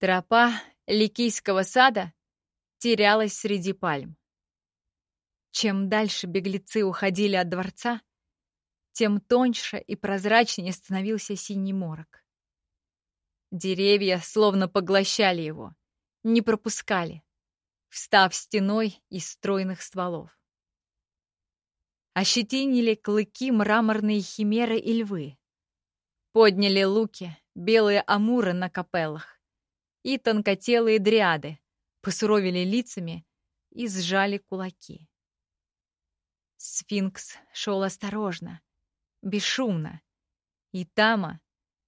Тропа Ликийского сада терялась среди пальм. Чем дальше беглецы уходили от дворца, тем тоньше и прозрачнее становился синий морок. Деревья словно поглощали его, не пропускали, встав стеной из стройных стволов. Ощетинили клыки мраморные химеры и львы. Подняли луки, белые амуры на капеллах. И тонкотелые дриады посуровили лицами и сжали кулаки. Сфинкс шел осторожно, бесшумно. И Тама,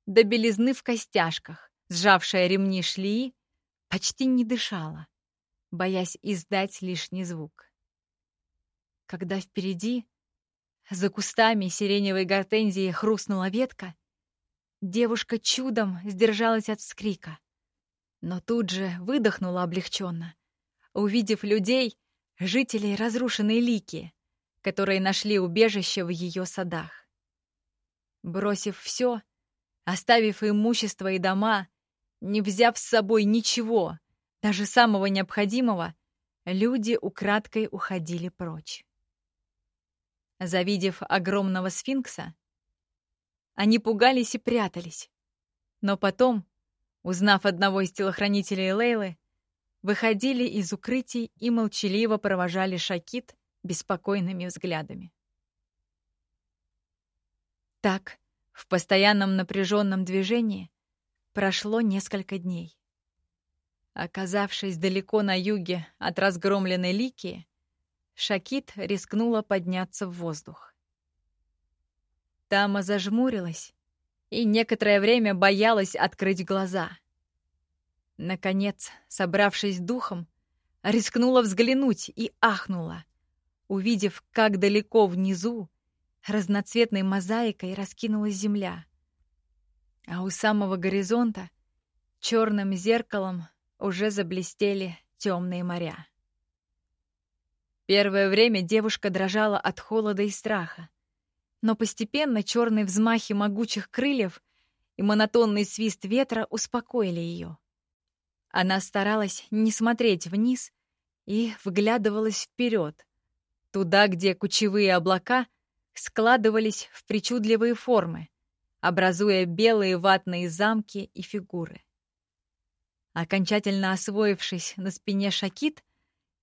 до белизны в костяшках, сжавшая ремни шлии, почти не дышала, боясь издать лишний звук. Когда впереди, за кустами сиреневой гортензии хрустнула ветка, девушка чудом сдержалась от вскрика, но тут же выдохнула облегченно, увидев людей, жителей разрушенной Лики, которые нашли убежище в ее садах. Бросив все, оставив имущество и дома, не взяв с собой ничего, даже самого необходимого, люди украдкой уходили прочь. Завидев огромного сфинкса, они пугались и прятались. Но потом, узнав одного из телохранителей Лейлы, выходили из укрытий и молчаливо провожали Шакит беспокойными взглядами. Так, в постоянном напряженном движении прошло несколько дней. Оказавшись далеко на юге от разгромленной Ликии, Шакит рискнула подняться в воздух. Тама зажмурилась и некоторое время боялась открыть глаза. Наконец, собравшись духом, рискнула взглянуть и ахнула, увидев, как далеко внизу разноцветной мозаикой раскинулась земля. А у самого горизонта черным зеркалом уже заблестели темные моря. Первое время девушка дрожала от холода и страха, но постепенно черные взмахи могучих крыльев и монотонный свист ветра успокоили ее. Она старалась не смотреть вниз и вглядывалась вперед, туда, где кучевые облака складывались в причудливые формы, образуя белые ватные замки и фигуры. Окончательно освоившись на спине Шакит,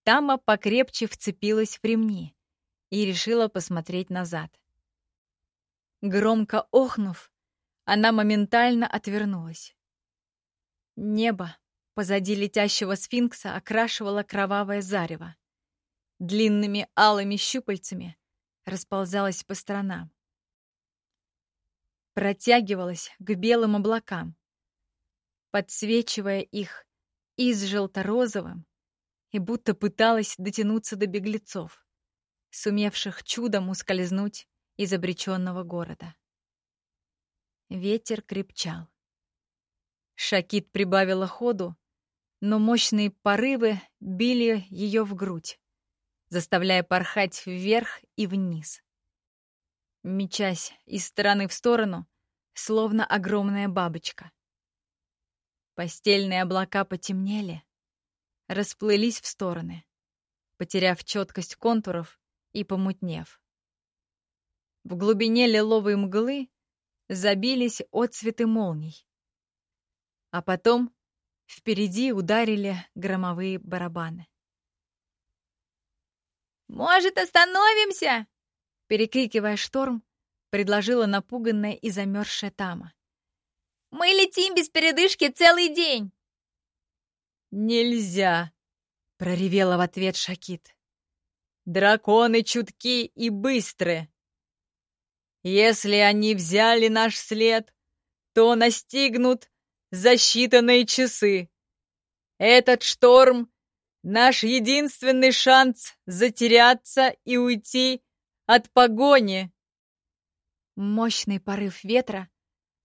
Тама покрепче вцепилась в ремни и решила посмотреть назад. Громко охнув, она моментально отвернулась. Небо позади летящего сфинкса окрашивало кровавое зарево длинными алыми щупальцами расползалась по сторонам. Протягивалась к белым облакам, подсвечивая их из желто-розовым и будто пыталась дотянуться до беглецов, сумевших чудом ускользнуть из обреченного города. Ветер крепчал. Шакит прибавила ходу, но мощные порывы били ее в грудь заставляя порхать вверх и вниз. Мечась из стороны в сторону, словно огромная бабочка. Постельные облака потемнели, расплылись в стороны, потеряв четкость контуров и помутнев. В глубине лиловой мглы забились отцветы молний. А потом впереди ударили громовые барабаны. «Может, остановимся?» Перекрикивая шторм, предложила напуганная и замерзшая Тама. «Мы летим без передышки целый день!» «Нельзя!» — проревела в ответ Шакит. «Драконы чутки и быстры. Если они взяли наш след, то настигнут за считанные часы. Этот шторм Наш единственный шанс затеряться и уйти от погони. Мощный порыв ветра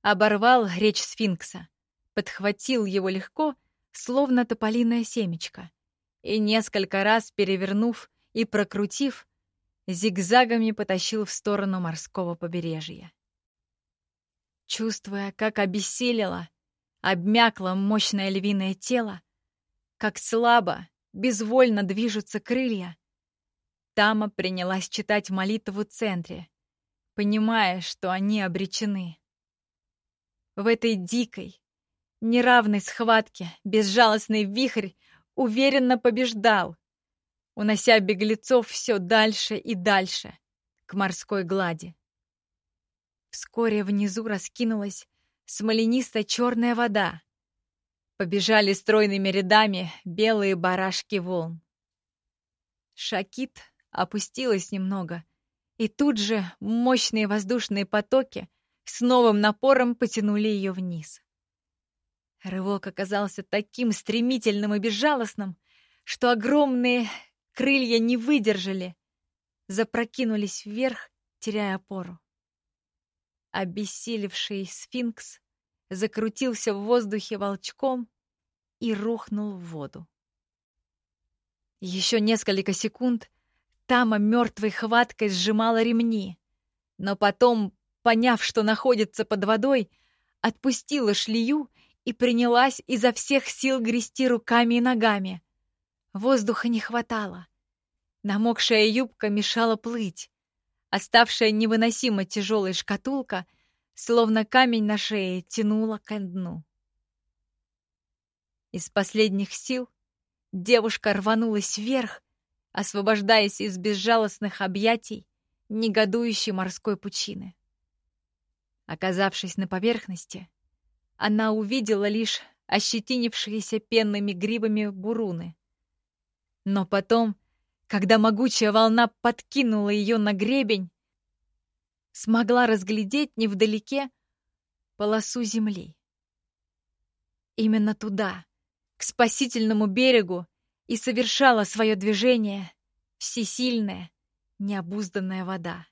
оборвал речь сфинкса, подхватил его легко, словно тополиное семечко, и несколько раз перевернув и прокрутив, зигзагами потащил в сторону морского побережья. Чувствуя, как обессилила, обмякло мощное львиное тело, как слабо, безвольно движутся крылья. Тама принялась читать молитву в центре, понимая, что они обречены. В этой дикой, неравной схватке безжалостный вихрь уверенно побеждал, унося беглецов все дальше и дальше, к морской глади. Вскоре внизу раскинулась смоленисто-черная вода. Побежали стройными рядами белые барашки волн. Шакит опустилась немного, и тут же мощные воздушные потоки с новым напором потянули ее вниз. Рывок оказался таким стремительным и безжалостным, что огромные крылья не выдержали, запрокинулись вверх, теряя опору. Обессилевший сфинкс закрутился в воздухе волчком и рухнул в воду. Еще несколько секунд Тама мертвой хваткой сжимала ремни, но потом, поняв, что находится под водой, отпустила шлею и принялась изо всех сил грести руками и ногами. Воздуха не хватало. Намокшая юбка мешала плыть. Оставшая невыносимо тяжелая шкатулка, словно камень на шее, тянула ко дну. Из последних сил девушка рванулась вверх, освобождаясь из безжалостных объятий негодующей морской пучины. Оказавшись на поверхности, она увидела лишь ощетинившиеся пенными грибами буруны. Но потом, когда могучая волна подкинула ее на гребень, смогла разглядеть невдалеке полосу земли. Именно туда, к спасительному берегу, и совершала свое движение всесильная, необузданная вода.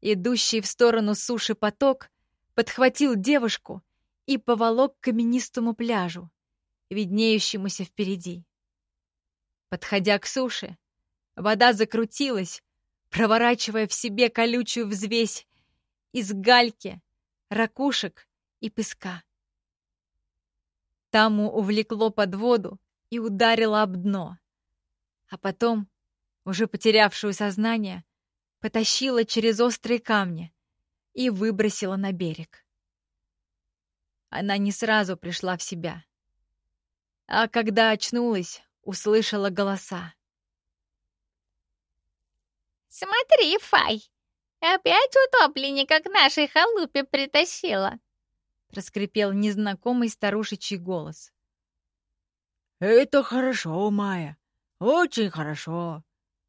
Идущий в сторону суши поток подхватил девушку и поволок к каменистому пляжу, виднеющемуся впереди. Подходя к суше, вода закрутилась, проворачивая в себе колючую взвесь из гальки, ракушек и песка. Таму увлекло под воду и ударило об дно, а потом, уже потерявшую сознание, потащила через острые камни, и выбросила на берег. Она не сразу пришла в себя. А когда очнулась, услышала голоса. «Смотри, Фай, опять утопленника к нашей халупе притащила!» проскрипел незнакомый старушечий голос. «Это хорошо, Майя, очень хорошо!»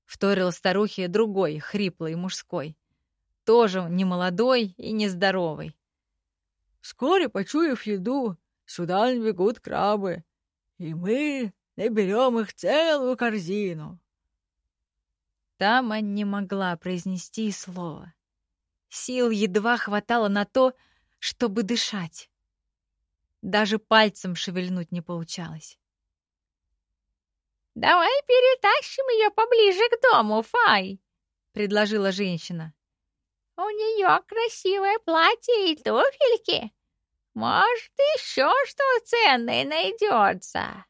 вторил старухе другой, хриплый мужской тоже не молодой и не здоровый. Вскоре, почуяв еду, сюда бегут крабы, и мы наберем их целую корзину. Тама не могла произнести и слова. Сил едва хватало на то, чтобы дышать. Даже пальцем шевельнуть не получалось. «Давай перетащим ее поближе к дому, Фай!» — предложила женщина. У нее красивое платье и туфельки. Может, еще что ценное найдется.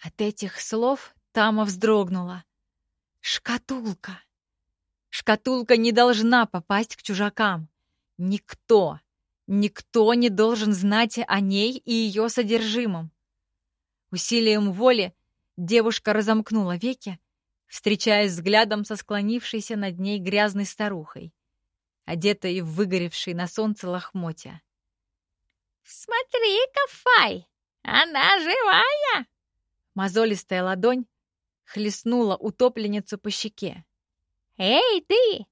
От этих слов Тама вздрогнула. Шкатулка. Шкатулка не должна попасть к чужакам. Никто, никто не должен знать о ней и ее содержимом. Усилием воли девушка разомкнула веки встречаясь взглядом со склонившейся над ней грязной старухой, одетой в выгоревший на солнце лохмотья. «Смотри-ка, Фай, она живая!» Мозолистая ладонь хлестнула утопленницу по щеке. «Эй, ты!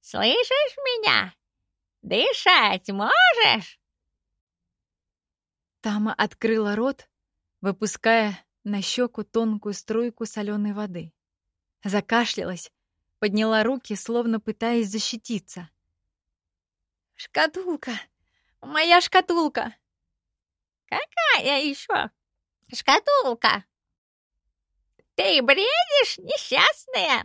Слышишь меня? Дышать можешь?» Тама открыла рот, выпуская на щеку тонкую струйку соленой воды. Закашлялась, подняла руки, словно пытаясь защититься. «Шкатулка! Моя шкатулка!» «Какая еще шкатулка? Ты бредишь, несчастная?»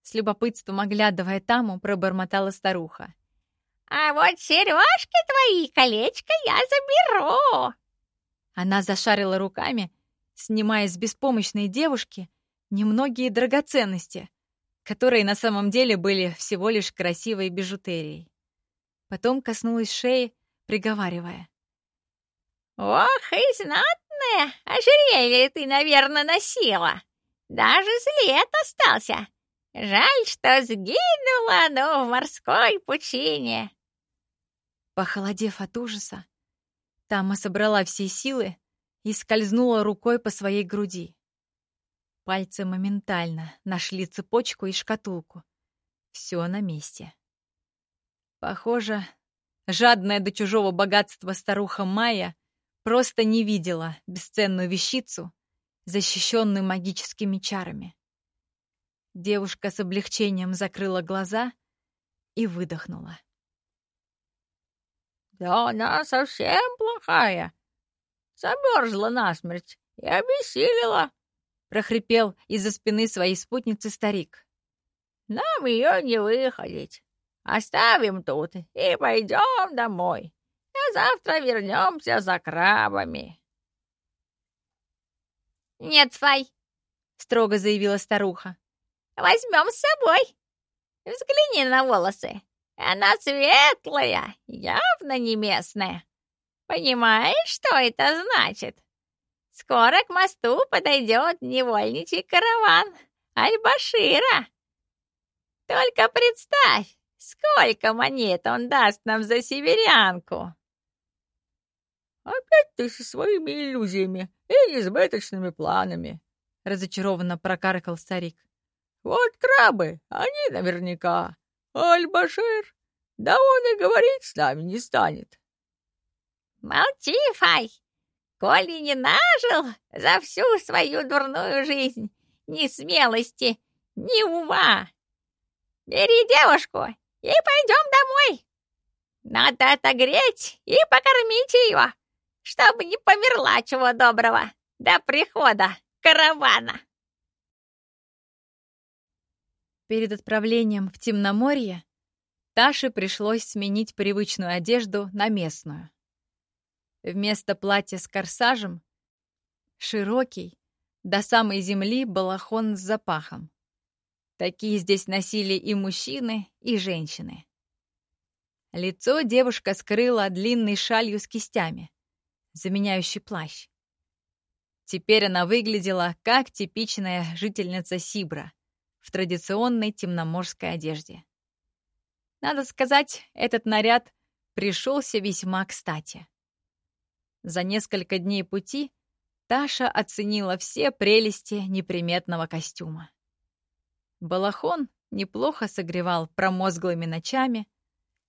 С любопытством оглядывая Таму, пробормотала старуха. А вот сережки твои, колечко я заберу. Она зашарила руками, снимая с беспомощной девушки немногие драгоценности, которые на самом деле были всего лишь красивой бижутерией. Потом коснулась шеи, приговаривая. «Ох, и знатная! Ожерелье ты, наверное, носила. Даже след остался. Жаль, что сгинуло оно в морской пучине». Похолодев от ужаса, Тама собрала все силы и скользнула рукой по своей груди. Пальцы моментально нашли цепочку и шкатулку. Все на месте. Похоже, жадная до чужого богатства старуха Майя просто не видела бесценную вещицу, защищенную магическими чарами. Девушка с облегчением закрыла глаза и выдохнула. Да она совсем плохая. Замерзла насмерть и обессилила, — прохрипел из-за спины своей спутницы старик. Нам ее не выходить. Оставим тут и пойдем домой. Завтра вернемся за крабами. «Нет, Фай», — строго заявила старуха. «Возьмем с собой. Взгляни на волосы. Она светлая, явно не местная. Понимаешь, что это значит? Скоро к мосту подойдет невольничий караван Аль-Башира. Только представь, сколько монет он даст нам за северянку. Опять ты со своими иллюзиями и несбыточными планами, разочарованно прокаркал старик. Вот крабы, они наверняка. Аль-Башир, да он и говорить с нами не станет. Молчи, Фай, коли не нажил за всю свою дурную жизнь ни смелости, ни ума. Бери девушку и пойдем домой. Надо отогреть и покормить ее, чтобы не померла чего доброго до прихода каравана. Перед отправлением в Темноморье Таше пришлось сменить привычную одежду на местную. Вместо платья с корсажем — широкий, до самой земли балахон с запахом. Такие здесь носили и мужчины, и женщины. Лицо девушка скрыла длинной шалью с кистями, заменяющий плащ. Теперь она выглядела как типичная жительница Сибра — в традиционной темноморской одежде. Надо сказать, этот наряд пришелся весьма кстати. За несколько дней пути Таша оценила все прелести неприметного костюма. Балахон неплохо согревал промозглыми ночами,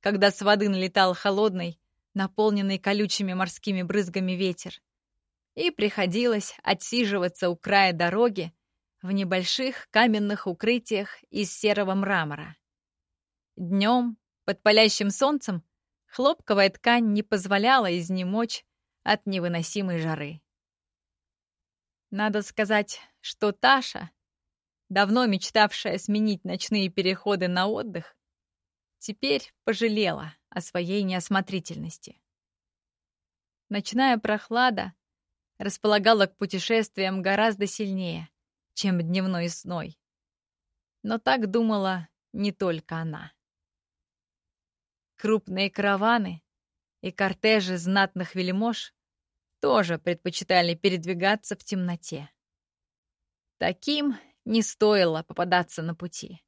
когда с воды налетал холодный, наполненный колючими морскими брызгами ветер, и приходилось отсиживаться у края дороги, в небольших каменных укрытиях из серого мрамора. Днем, под палящим солнцем, хлопковая ткань не позволяла изнемочь от невыносимой жары. Надо сказать, что Таша, давно мечтавшая сменить ночные переходы на отдых, теперь пожалела о своей неосмотрительности. Ночная прохлада располагала к путешествиям гораздо сильнее, чем дневной сной. Но так думала не только она. Крупные караваны и кортежи знатных вельмож тоже предпочитали передвигаться в темноте. Таким не стоило попадаться на пути.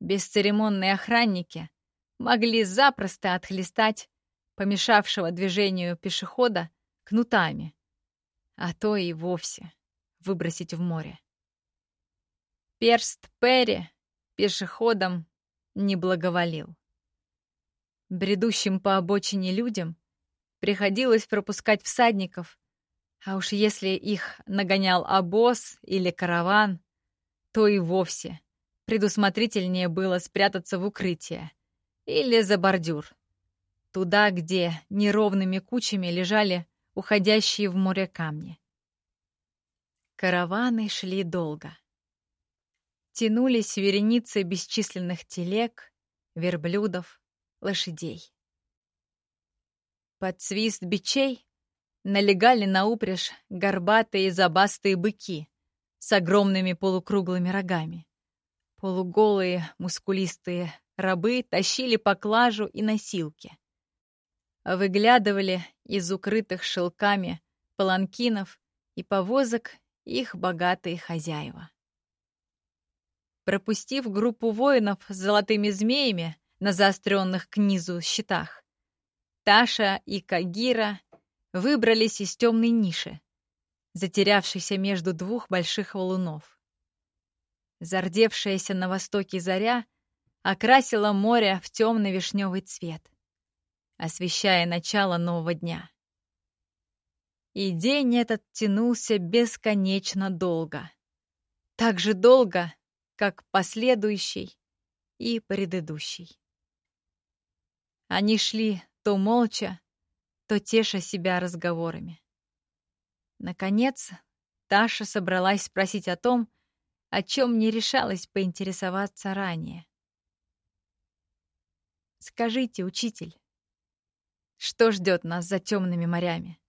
Бесцеремонные охранники могли запросто отхлестать помешавшего движению пешехода кнутами, а то и вовсе выбросить в море. Перст Перри пешеходам не благоволил. Бредущим по обочине людям приходилось пропускать всадников, а уж если их нагонял обоз или караван, то и вовсе предусмотрительнее было спрятаться в укрытие или за бордюр, туда, где неровными кучами лежали уходящие в море камни. Караваны шли долго тянулись вереницы бесчисленных телег, верблюдов, лошадей. Под свист бичей налегали на упряжь горбатые забастые быки с огромными полукруглыми рогами. Полуголые, мускулистые рабы тащили поклажу и носилки. Выглядывали из укрытых шелками паланкинов и повозок их богатые хозяева. Пропустив группу воинов с золотыми змеями на заостренных к низу щитах, Таша и Кагира выбрались из темной ниши, затерявшейся между двух больших валунов. Зардевшаяся на востоке заря окрасила море в темный вишневый цвет, освещая начало нового дня. И день этот тянулся бесконечно долго. Так же долго, как последующий и предыдущий. Они шли то молча, то теша себя разговорами. Наконец, Таша собралась спросить о том, о чем не решалась поинтересоваться ранее. «Скажите, учитель, что ждет нас за темными морями?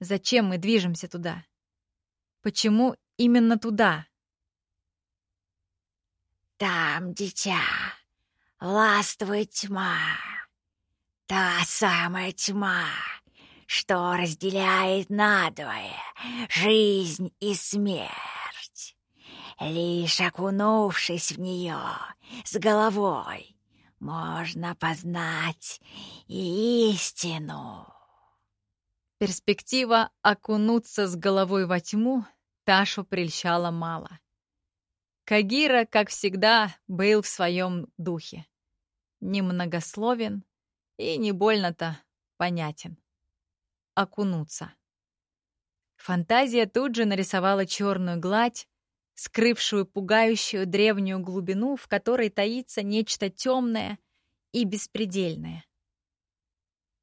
Зачем мы движемся туда? Почему именно туда?» «Там, дитя, властвует тьма, та самая тьма, что разделяет надвое жизнь и смерть. Лишь окунувшись в нее с головой, можно познать истину. Перспектива окунуться с головой во тьму Ташу прельщала мало. Кагира, как всегда, был в своем духе. Немногословен и не больно-то понятен окунуться. Фантазия тут же нарисовала черную гладь, скрывшую пугающую древнюю глубину, в которой таится нечто темное и беспредельное.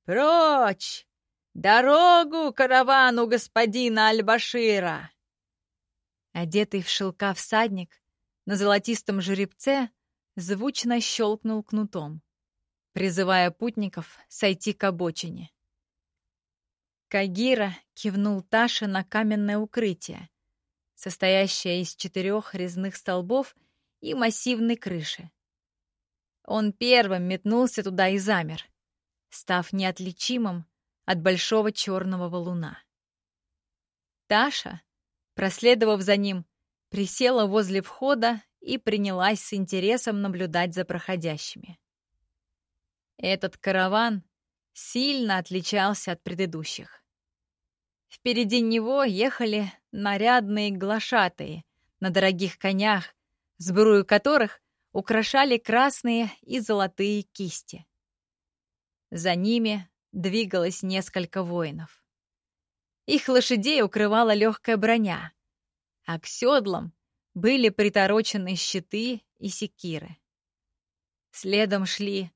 «Прочь! Дорогу каравану господина Альбашира!» Одетый в шелка всадник на золотистом жеребце звучно щелкнул кнутом, призывая путников сойти к обочине. Кагира кивнул Таше на каменное укрытие, состоящее из четырех резных столбов и массивной крыши. Он первым метнулся туда и замер, став неотличимым от большого черного валуна. Таша, проследовав за ним, присела возле входа и принялась с интересом наблюдать за проходящими. Этот караван сильно отличался от предыдущих. Впереди него ехали нарядные глашатые на дорогих конях, сбрую которых украшали красные и золотые кисти. За ними двигалось несколько воинов. Их лошадей укрывала легкая броня, а к седлам были приторочены щиты и секиры. Следом шли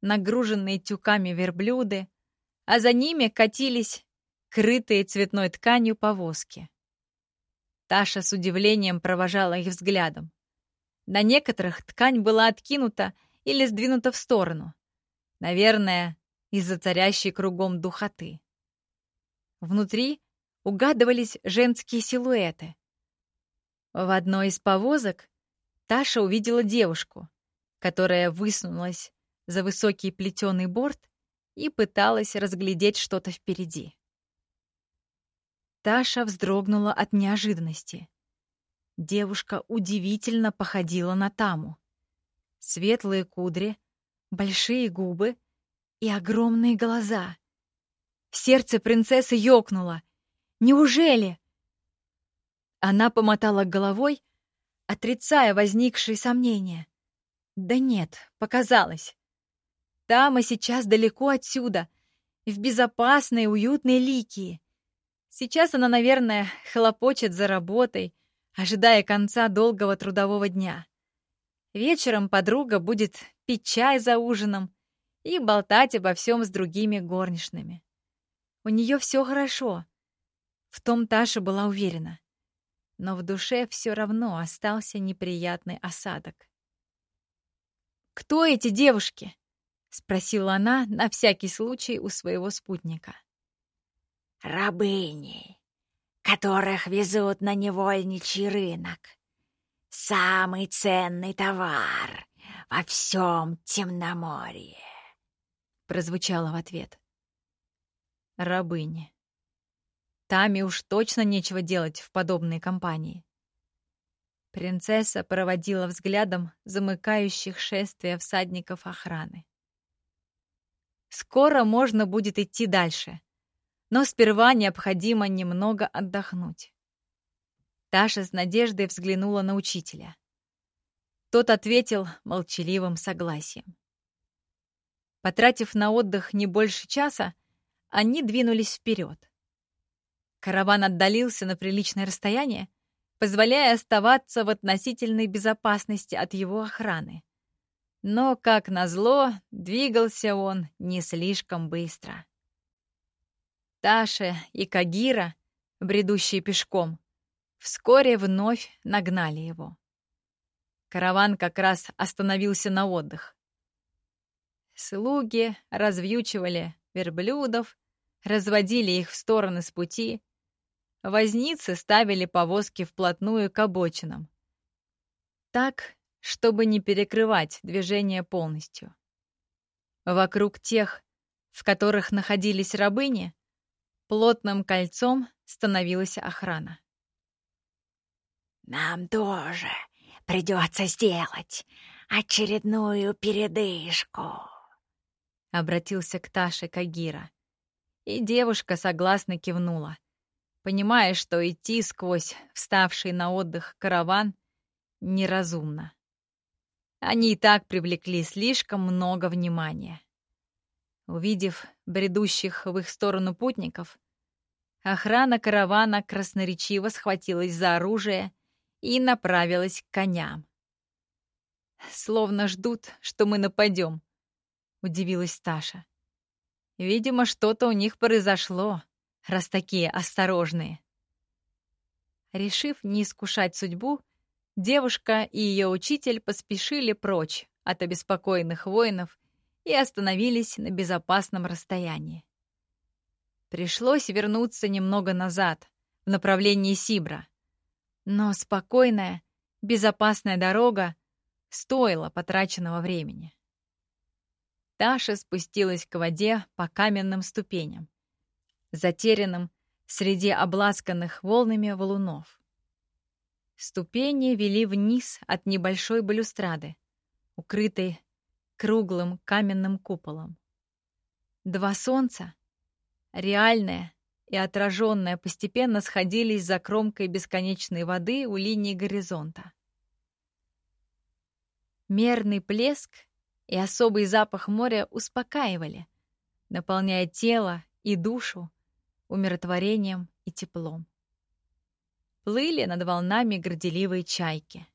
нагруженные тюками верблюды, а за ними катились крытые цветной тканью повозки. Таша с удивлением провожала их взглядом. На некоторых ткань была откинута или сдвинута в сторону. Наверное, из-за царящей кругом духоты. Внутри угадывались женские силуэты. В одной из повозок Таша увидела девушку, которая высунулась за высокий плетеный борт и пыталась разглядеть что-то впереди. Таша вздрогнула от неожиданности. Девушка удивительно походила на Таму. Светлые кудри, большие губы и огромные глаза. Сердце принцессы ёкнуло. Неужели? Она помотала головой, отрицая возникшие сомнения. Да нет, показалось. Тама сейчас далеко отсюда, в безопасной, уютной Ликии. Сейчас она, наверное, хлопочет за работой, ожидая конца долгого трудового дня. Вечером подруга будет пить чай за ужином и болтать обо всем с другими горничными. У нее все хорошо. В том Таша была уверена. Но в душе все равно остался неприятный осадок. «Кто эти девушки? — спросила она на всякий случай у своего спутника. «Рабыни, которых везут на невольничий рынок. Самый ценный товар во всем Темноморье», — прозвучало в ответ. Рабыни. Таме уж точно нечего делать в подобной компании. Принцесса проводила взглядом замыкающих шествия всадников охраны. Скоро можно будет идти дальше, но сперва необходимо немного отдохнуть. Таша с надеждой взглянула на учителя. Тот ответил молчаливым согласием. Потратив на отдых не больше часа, они двинулись вперед. Караван отдалился на приличное расстояние, позволяя оставаться в относительной безопасности от его охраны. Но, как назло, двигался он не слишком быстро. Таша и Кагира, бредущие пешком, вскоре вновь нагнали его. Караван как раз остановился на отдых. Слуги развьючивали верблюдов, разводили их в стороны с пути, возницы ставили повозки вплотную к обочинам. Так, чтобы не перекрывать движение полностью. Вокруг тех, в которых находились рабыни, плотным кольцом становилась охрана. «Нам тоже придется сделать очередную передышку», — обратился к Таше Кагира. И девушка согласно кивнула понимая, что идти сквозь вставший на отдых караван неразумно. Они и так привлекли слишком много внимания. Увидев бредущих в их сторону путников, охрана каравана красноречиво схватилась за оружие и направилась к коням. «Словно ждут, что мы нападем», — удивилась Таша. «Видимо, что-то у них произошло, раз такие осторожные. Решив не искушать судьбу, девушка и ее учитель поспешили прочь от обеспокоенных воинов и остановились на безопасном расстоянии. Пришлось вернуться немного назад, в направлении Сибра. Но спокойная, безопасная дорога стоила потраченного времени. Таша спустилась к воде по каменным ступеням затерянным среди обласканных волнами валунов. Ступени вели вниз от небольшой балюстрады, укрытой круглым каменным куполом. Два солнца, реальное и отраженное, постепенно сходились за кромкой бесконечной воды у линии горизонта. Мерный плеск и особый запах моря успокаивали, наполняя тело и душу умиротворением и теплом. Плыли над волнами горделивые чайки.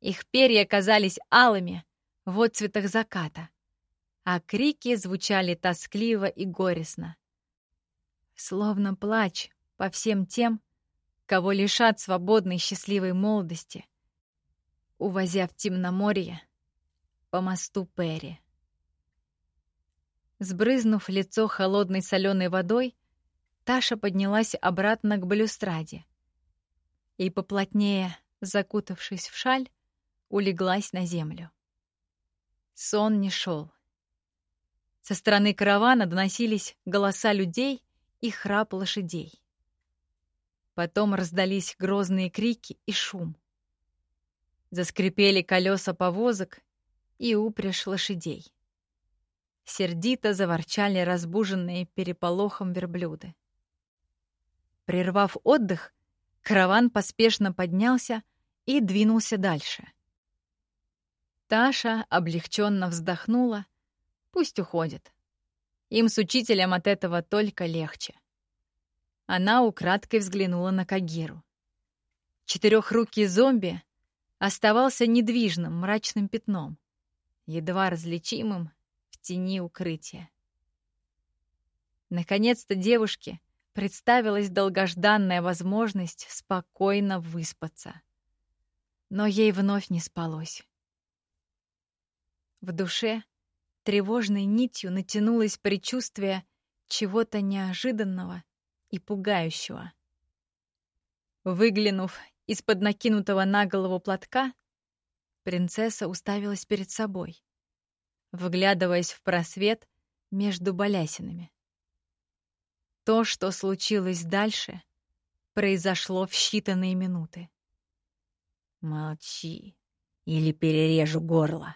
Их перья казались алыми в отцветах заката, а крики звучали тоскливо и горестно. Словно плач по всем тем, кого лишат свободной счастливой молодости, увозя в темноморье по мосту Перри. Сбрызнув лицо холодной соленой водой, Таша поднялась обратно к балюстраде и, поплотнее закутавшись в шаль, улеглась на землю. Сон не шел. Со стороны каравана доносились голоса людей и храп лошадей. Потом раздались грозные крики и шум. Заскрипели колеса повозок и упряжь лошадей. Сердито заворчали разбуженные переполохом верблюды. Прервав отдых, караван поспешно поднялся и двинулся дальше. Таша облегченно вздохнула. Пусть уходит. Им с учителем от этого только легче. Она украдкой взглянула на Кагиру. Четырехрукий зомби оставался недвижным мрачным пятном, едва различимым в тени укрытия. Наконец-то девушке — представилась долгожданная возможность спокойно выспаться. Но ей вновь не спалось. В душе Тревожной нитью натянулось предчувствие чего-то неожиданного и пугающего. Выглянув из-под накинутого на голову платка, принцесса уставилась перед собой, вглядываясь в просвет между балясинами. То, что случилось дальше, произошло в считанные минуты. «Молчи, или перережу горло!»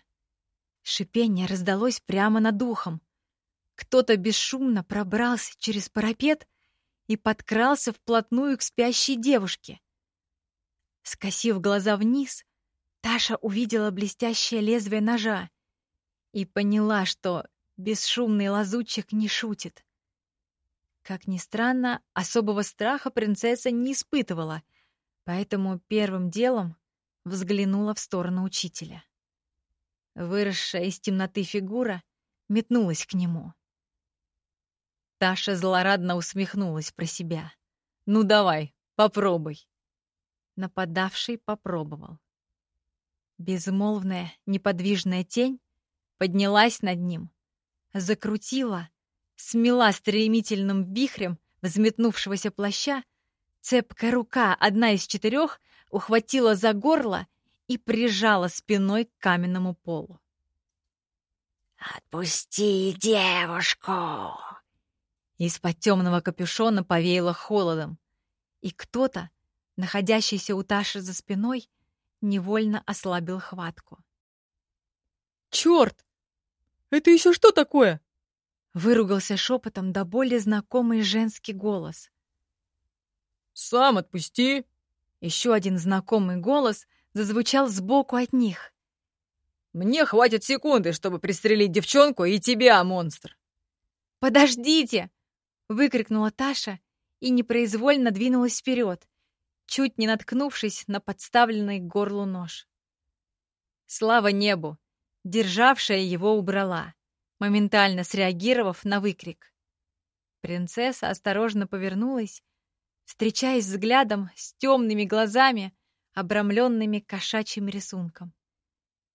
Шипение раздалось прямо над ухом. Кто-то бесшумно пробрался через парапет и подкрался вплотную к спящей девушке. Скосив глаза вниз, Таша увидела блестящее лезвие ножа и поняла, что бесшумный лазутчик не шутит. Как ни странно, особого страха принцесса не испытывала, поэтому первым делом взглянула в сторону учителя. Выросшая из темноты фигура метнулась к нему. Таша злорадно усмехнулась про себя. «Ну давай, попробуй!» Нападавший попробовал. Безмолвная, неподвижная тень поднялась над ним, закрутила, смела стремительным вихрем взметнувшегося плаща, цепкая рука, одна из четырех, ухватила за горло и прижала спиной к каменному полу. «Отпусти девушку!» Из-под темного капюшона повеяло холодом, и кто-то, находящийся у Таши за спиной, невольно ослабил хватку. «Черт! Это еще что такое?» Выругался шепотом до боли знакомый женский голос. «Сам отпусти!» Еще один знакомый голос зазвучал сбоку от них. «Мне хватит секунды, чтобы пристрелить девчонку и тебя, монстр!» «Подождите!» — выкрикнула Таша и непроизвольно двинулась вперед, чуть не наткнувшись на подставленный к горлу нож. Слава небу! Державшая его убрала, моментально среагировав на выкрик. Принцесса осторожно повернулась, встречаясь взглядом с темными глазами, обрамленными кошачьим рисунком.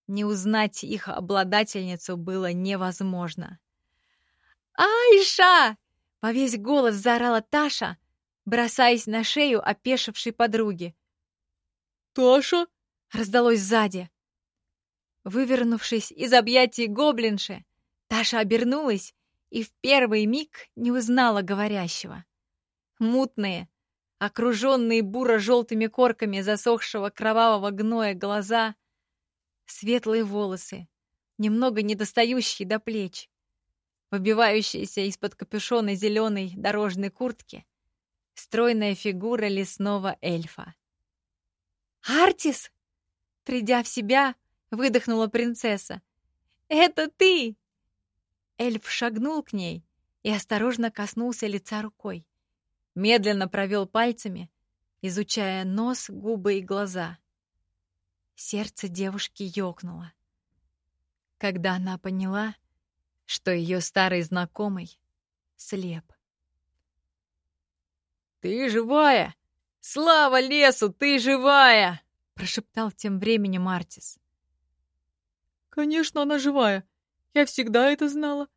Не узнать их обладательницу было невозможно. «Айша!» — во весь голос заорала Таша, бросаясь на шею опешившей подруги. «Таша?» — раздалось сзади. Вывернувшись из объятий гоблинши, Таша обернулась и в первый миг не узнала говорящего. Мутные, окруженные буро-желтыми корками засохшего кровавого гноя глаза, светлые волосы, немного недостающие до плеч, выбивающиеся из-под капюшона зеленой дорожной куртки, стройная фигура лесного эльфа. «Артис!» Придя в себя, выдохнула принцесса. «Это ты!» Эльф шагнул к ней и осторожно коснулся лица рукой медленно провел пальцами, изучая нос, губы и глаза. Сердце девушки ёкнуло. Когда она поняла, что ее старый знакомый слеп. «Ты живая! Слава лесу, ты живая!» прошептал тем временем Артис. «Конечно, она живая. Я всегда это знала»,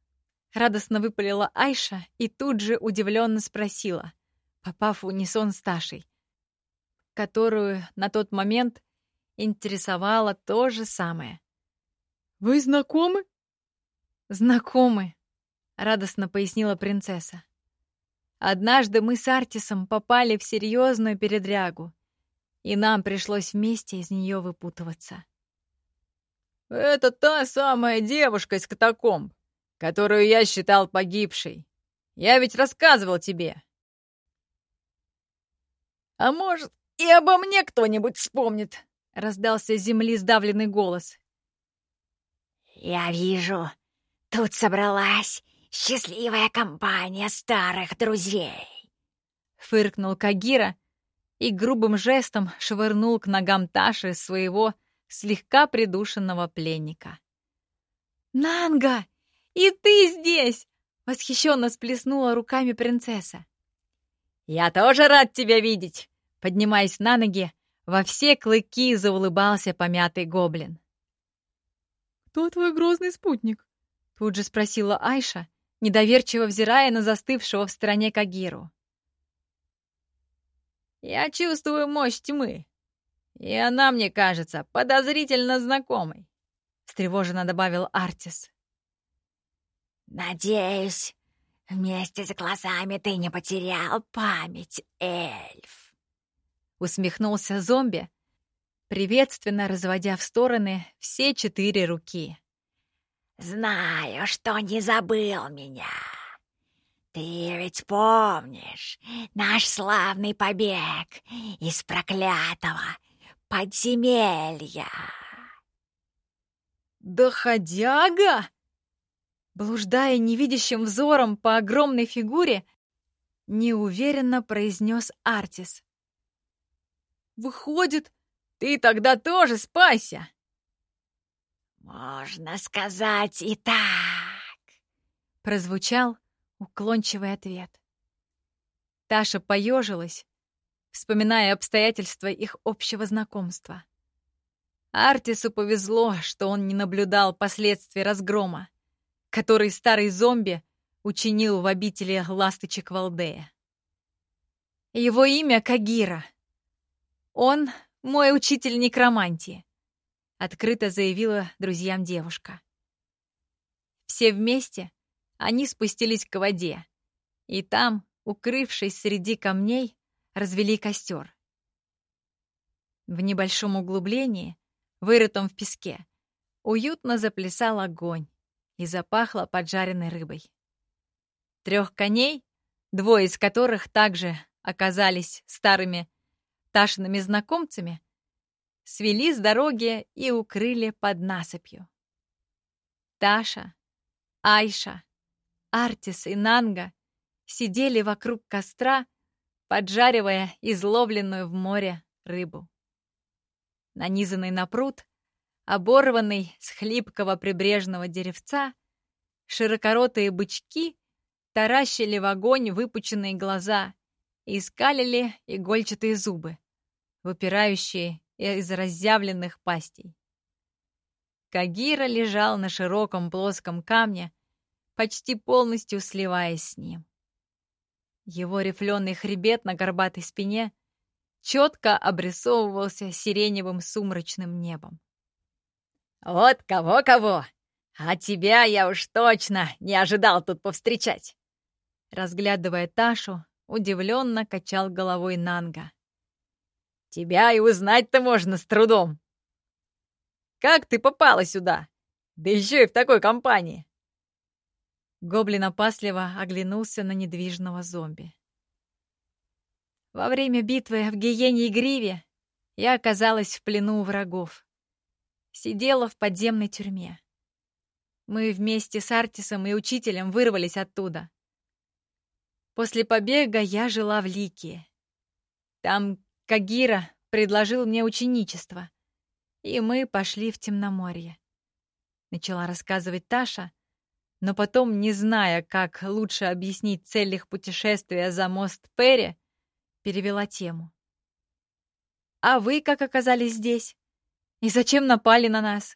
радостно выпалила Айша и тут же удивленно спросила — попав в унисон с Ташей, которую на тот момент интересовало то же самое. «Вы знакомы?» «Знакомы», — радостно пояснила принцесса. «Однажды мы с Артисом попали в серьезную передрягу, и нам пришлось вместе из нее выпутываться». «Это та самая девушка из катакомб, которую я считал погибшей. Я ведь рассказывал тебе. «А может, и обо мне кто-нибудь вспомнит?» — раздался с земли сдавленный голос. «Я вижу, тут собралась счастливая компания старых друзей!» Фыркнул Кагира и грубым жестом швырнул к ногам Таши своего слегка придушенного пленника. «Нанга, и ты здесь!» — восхищенно сплеснула руками принцесса. «Я тоже рад тебя видеть!» Поднимаясь на ноги, во все клыки заулыбался помятый гоблин. «Кто твой грозный спутник? Тут же спросила Айша, недоверчиво взирая на застывшего в стороне Кагиру. «Я чувствую мощь тьмы, и она мне кажется подозрительно знакомой», — встревоженно добавил Артис. «Надеюсь, вместе с глазами ты не потерял память, эльф!» Усмехнулся зомби, приветственно разводя в стороны все четыре руки. «Знаю, что не забыл меня. Ты ведь помнишь наш славный побег из проклятого подземелья?» «Доходяга!» Блуждая невидящим взором по огромной фигуре, неуверенно произнес Артис. «Выходит, ты тогда тоже спасся!» «Можно сказать и так!» Прозвучал уклончивый ответ. Таша поежилась, вспоминая обстоятельства их общего знакомства. Артису повезло, что он не наблюдал последствий разгрома, который старый зомби учинил в обители ласточек Валдея. Его имя Кагира. Он мой учитель некромантии открыто заявила друзьям девушка. Все вместе они спустились к воде, и там, укрывшись среди камней, развели костер. В небольшом углублении, вырытом в песке, уютно заплясал огонь и запахло поджаренной рыбой. Трех коней, двое из которых также оказались старыми Ташиными знакомцами, свели с дороги и укрыли под насыпью. Таша, Айша, Артис и Нанга сидели вокруг костра, поджаривая изловленную в море рыбу. Нанизанный на пруд, оборванный с хлипкого прибрежного деревца, широкоротые бычки таращили в огонь выпученные глаза и скалили игольчатые зубы, выпирающие из разъявленных пастей. Кагира лежал на широком плоском камне, почти полностью сливаясь с ним. Его рифленый хребет на горбатой спине четко обрисовывался сиреневым сумрачным небом. «Вот кого-кого! А тебя я уж точно не ожидал тут повстречать!» Разглядывая Ташу, удивленно качал головой Нанга. Тебя и узнать-то можно с трудом. Как ты попала сюда? Да еще и в такой компании. Гоблин опасливо оглянулся на недвижного зомби. Во время битвы в Гиене и Гриве я оказалась в плену у врагов. Сидела в подземной тюрьме. Мы вместе с Артисом и учителем вырвались оттуда. После побега я жила в Ликии. Там Кагира предложил мне ученичество, и мы пошли в темноморье. Начала рассказывать Таша, но потом, не зная, как лучше объяснить цель их путешествия за мост Перри, перевела тему. «А вы как оказались здесь? И зачем напали на нас?»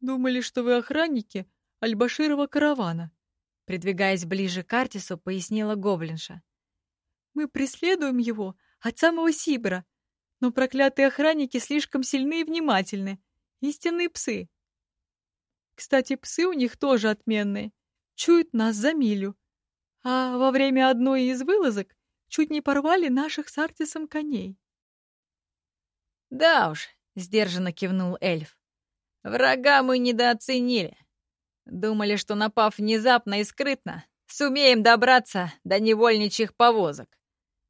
«Думали, что вы охранники Альбаширова каравана», придвигаясь ближе к Артису, пояснила гоблинша. Мы преследуем его от самого Сибра, но проклятые охранники слишком сильны и внимательны. Истинные псы. Кстати, псы у них тоже отменные. Чуют нас за милю. А во время одной из вылазок чуть не порвали наших с Артисом коней. «Да уж», — сдержанно кивнул эльф. «Врага мы недооценили. Думали, что, напав внезапно и скрытно, сумеем добраться до невольничьих повозок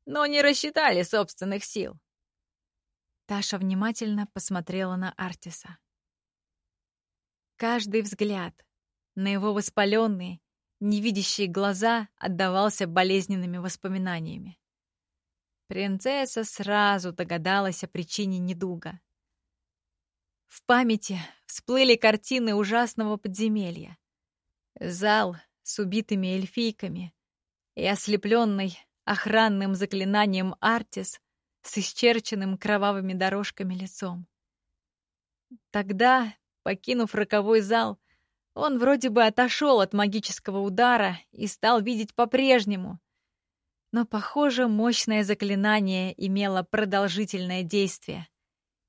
но не рассчитали собственных сил. Таша внимательно посмотрела на Артиса. Каждый взгляд на его воспаленные, невидящие глаза отдавался болезненными воспоминаниями. Принцесса сразу догадалась о причине недуга. В памяти всплыли картины ужасного подземелья. Зал с убитыми эльфийками и ослепленный охранным заклинанием Артис с исчерченным кровавыми дорожками лицом. Тогда покинув роковой зал, он вроде бы отошел от магического удара и стал видеть по-прежнему. Но, похоже, мощное заклинание имело продолжительное действие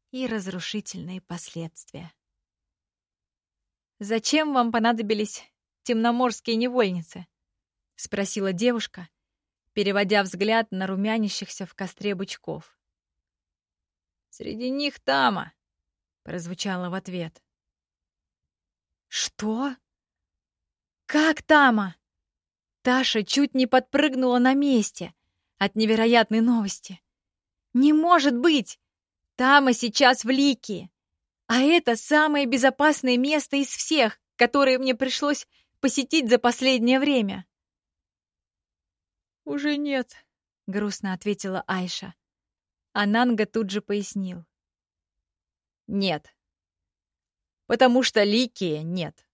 и разрушительные последствия. «Зачем вам понадобились темноморские невольницы?» — спросила девушка, переводя взгляд на румянящихся в костре бычков. «Среди них Тама», — прозвучало в ответ. «Что? Как Тама?» Таша чуть не подпрыгнула на месте от невероятной новости. «Не может быть! Тама сейчас в Лике, а это самое безопасное место из всех, которые мне пришлось посетить за последнее время». «Уже нет», — грустно ответила Айша. А Нанга тут же пояснил. «Нет, потому что Ликии нет.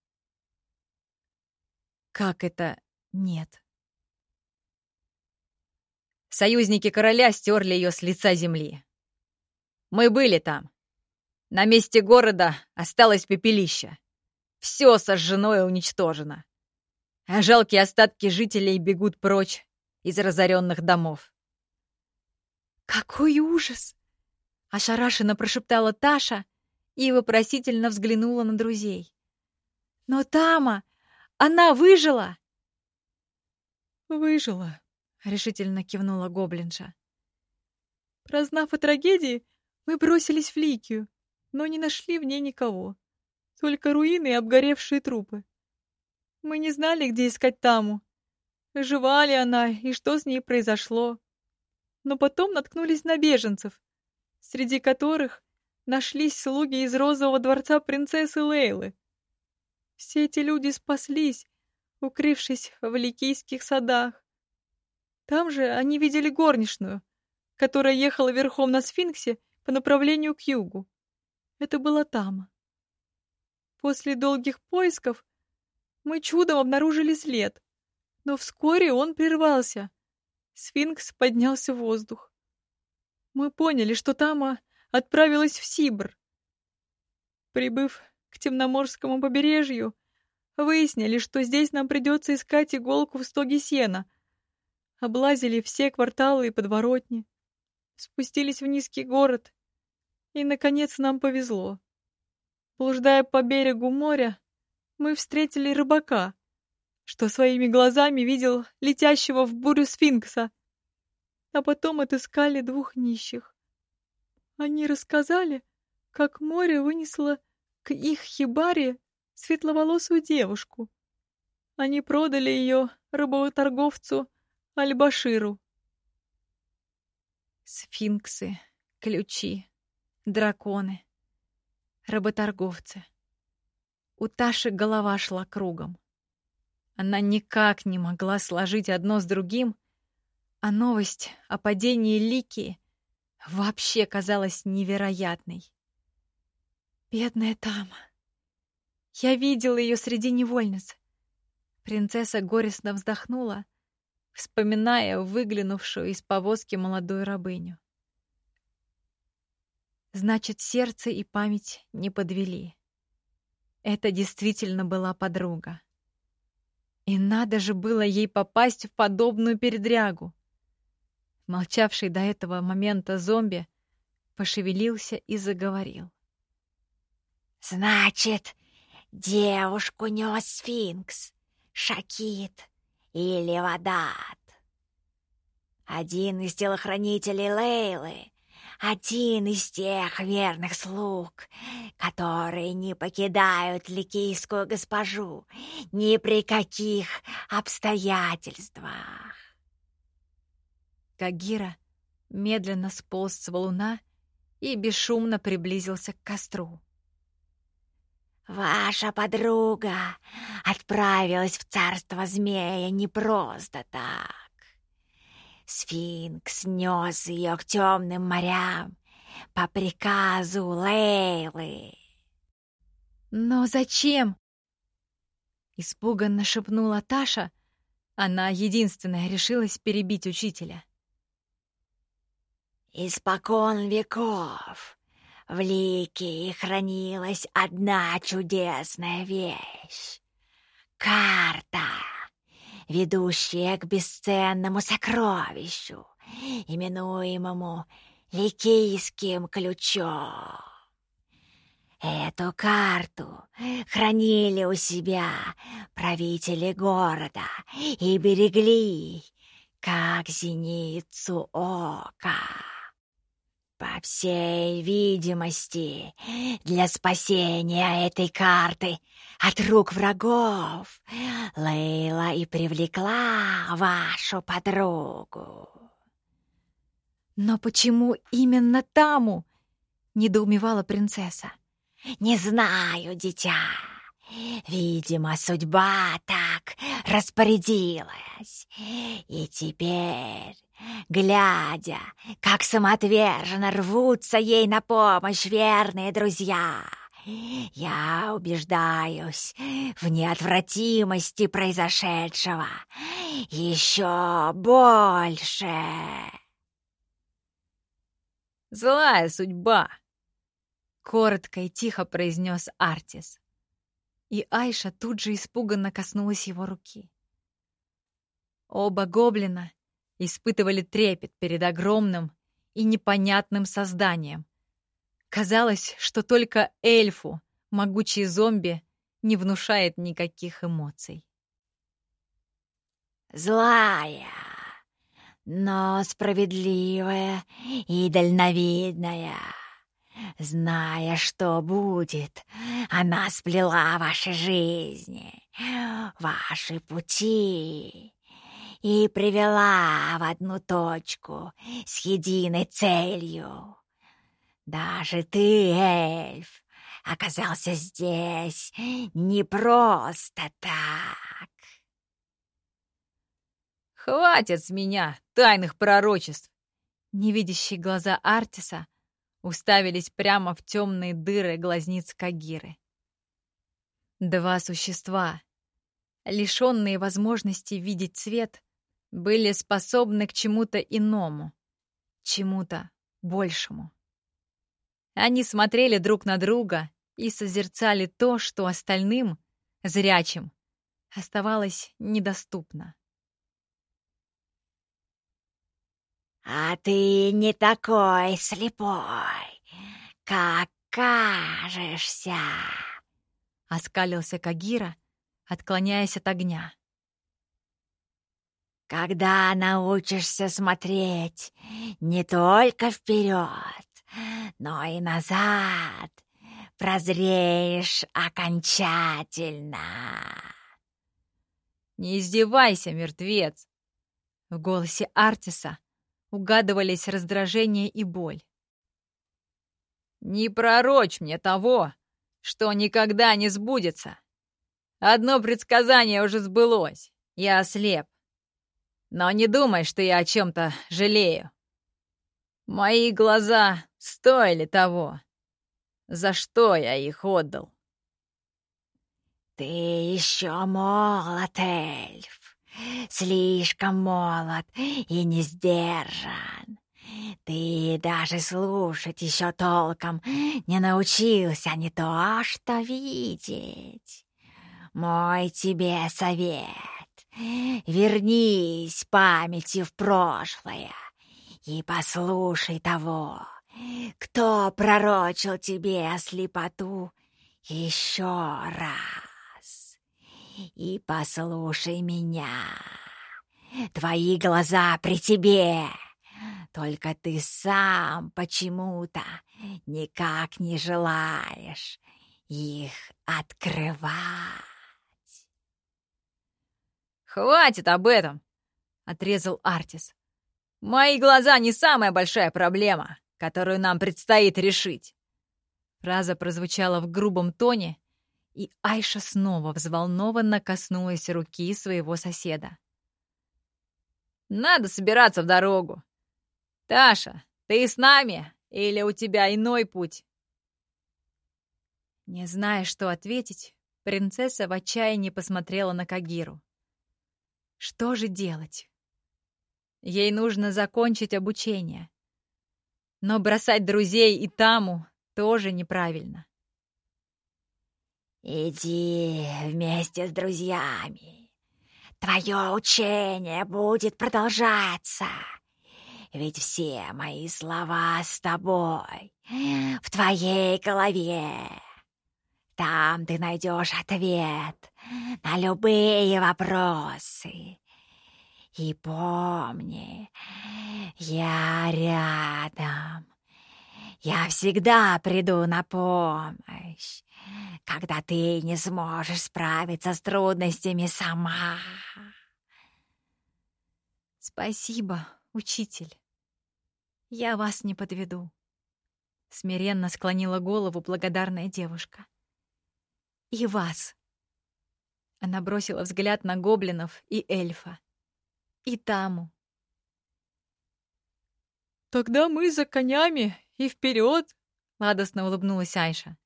Как это нет? Союзники короля стерли ее с лица земли. Мы были там. На месте города осталось пепелище. Все сожжено и уничтожено. А жалкие остатки жителей бегут прочь из разоренных домов. «Какой ужас!» — ошарашенно прошептала Таша, и вопросительно взглянула на друзей. «Но Тама! Она выжила!» «Выжила», — решительно кивнула гоблинша. Прознав о трагедии, мы бросились в Ликию, но не нашли в ней никого. Только руины и обгоревшие трупы. Мы не знали, где искать Таму. Жива ли она и что с ней произошло. Но потом наткнулись на беженцев, среди которых нашлись слуги из розового дворца принцессы Лейлы. Все эти люди спаслись, укрывшись в ликийских садах. Там же они видели горничную, которая ехала верхом на сфинксе по направлению к югу. Это была Тама. После долгих поисков мы чудом обнаружили след, но вскоре он прервался. Сфинкс поднялся в воздух. Мы поняли, что Тама отправилась в Сибр. Прибыв к Темноморскому побережью, выяснили, что здесь нам придется искать иголку в стоге сена. Облазили все кварталы и подворотни, спустились в низкий город, и, наконец, нам повезло. Блуждая по берегу моря, мы встретили рыбака, что своими глазами видел летящего в бурю сфинкса, а потом отыскали двух нищих. Они рассказали, как море вынесло к их хибаре светловолосую девушку. Они продали ее рыботорговцу Альбаширу. Сфинксы, ключи, драконы, работорговцы. У Таши голова шла кругом. Она никак не могла сложить одно с другим, а новость о падении Лики вообще казалась невероятной. Бедная Тама. Я видела ее среди невольниц. Принцесса горестно вздохнула, вспоминая выглянувшую из повозки молодую рабыню. Значит, сердце и память не подвели. Это действительно была подруга. И надо же было ей попасть в подобную передрягу. Молчавший до этого момента зомби пошевелился и заговорил. «Значит, девушку нес сфинкс, Шакит или Вадат. Один из телохранителей Лейлы, один из тех верных слуг, которые не покидают ликийскую госпожу ни при каких обстоятельствах. Кагира медленно сполз с валуна и бесшумно приблизился к костру. «Ваша подруга отправилась в царство змея не просто так. Сфинкс нес ее к темным морям по приказу Лейлы». «Но зачем?» Испуганно шепнула Таша. Она единственная решилась перебить учителя. Испокон веков В Лике хранилась одна чудесная вещь — карта, ведущая к бесценному сокровищу, именуемому Ликийским ключом. Эту карту хранили у себя правители города и берегли, как зеницу ока. По всей видимости, для спасения этой карты от рук врагов Лейла и привлекла вашу подругу. «Но почему именно Таму?» — недоумевала принцесса. «Не знаю, дитя. Видимо, судьба так распорядилась. И теперь, глядя, как самоотверженно рвутся ей на помощь верные друзья, я убеждаюсь в неотвратимости произошедшего еще больше. «Злая судьба!» — коротко и тихо произнес Артис. И Айша тут же испуганно коснулась его руки. Оба гоблина испытывали трепет перед огромным и непонятным созданием. Казалось, что только эльфу могучий зомби не внушает никаких эмоций. «Злая!» но справедливая и дальновидная. Зная, что будет, она сплела ваши жизни, ваши пути и привела в одну точку с единой целью. Даже ты, эльф, оказался здесь не просто так. «Хватит с меня тайных пророчеств!» Невидящие глаза Артиса уставились прямо в темные дыры глазниц Кагиры. Два существа, лишенные возможности видеть свет, были способны к чему-то иному, чему-то большему. Они смотрели друг на друга и созерцали то, что остальным, зрячим, оставалось недоступно. «А ты не такой слепой, как кажешься!» — оскалился Кагира, отклоняясь от огня. «Когда научишься смотреть не только вперед, но и назад, прозреешь окончательно!» «Не издевайся, мертвец!» В голосе Артиса угадывались раздражение и боль. «Не пророчь мне того, что никогда не сбудется. Одно предсказание уже сбылось, я ослеп. Но не думай, что я о чем-то жалею. Мои глаза стоили того, за что я их отдал. «Ты еще молод, эльф слишком молод и не сдержан. Ты даже слушать еще толком не научился не то что видеть. Мой тебе совет. Вернись памятью в прошлое и послушай того, кто пророчил тебе слепоту еще раз и послушай меня. Твои глаза при тебе. Только ты сам почему-то никак не желаешь их открывать. «Хватит об этом!» — отрезал Артис. «Мои глаза не самая большая проблема, которую нам предстоит решить». Фраза прозвучала в грубом тоне, и Айша снова взволнованно коснулась руки своего соседа. «Надо собираться в дорогу. Таша, ты с нами или у тебя иной путь?» Не зная, что ответить, принцесса в отчаянии посмотрела на Кагиру. Что же делать? Ей нужно закончить обучение. Но бросать друзей и Таму тоже неправильно. «Иди вместе с друзьями. Твое учение будет продолжаться. Ведь все мои слова с тобой, в твоей голове. Там ты найдешь ответ на любые вопросы. И помни, я рядом. Я всегда приду на помощь, когда ты не сможешь справиться с трудностями сама. Спасибо, учитель. Я вас не подведу. Смиренно склонила голову благодарная девушка. И вас. Она бросила взгляд на гоблинов и эльфа. И Таму. «Тогда мы за конями и вперед!» — радостно улыбнулась Айша.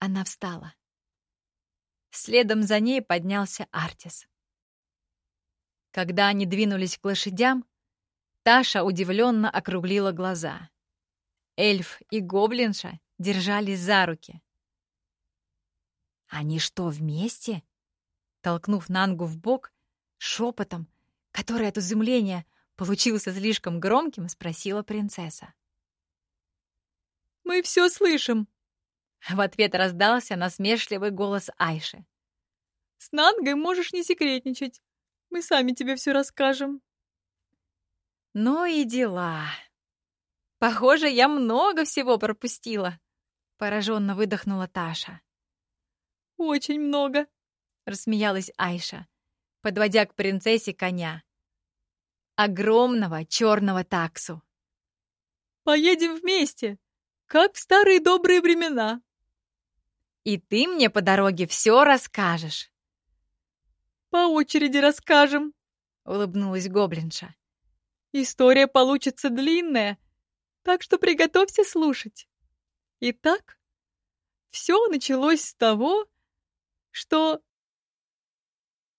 Она встала. Следом за ней поднялся Артис. Когда они двинулись к лошадям, Таша удивленно округлила глаза. Эльф и гоблинша держались за руки. «Они что, вместе?» Толкнув Нангу в бок, шепотом, который от изумления получился слишком громким, спросила принцесса. «Мы все слышим!» В ответ раздался насмешливый голос Айши. «С Нангой можешь не секретничать. Мы сами тебе все расскажем». Ну и дела. Похоже, я много всего пропустила. Пораженно выдохнула Таша. Очень много, рассмеялась Айша, подводя к принцессе коня. Огромного черного таксу. Поедем вместе, как в старые добрые времена. И ты мне по дороге все расскажешь. По очереди расскажем, улыбнулась гоблинша. История получится длинная, так что приготовься слушать. Итак, все началось с того, что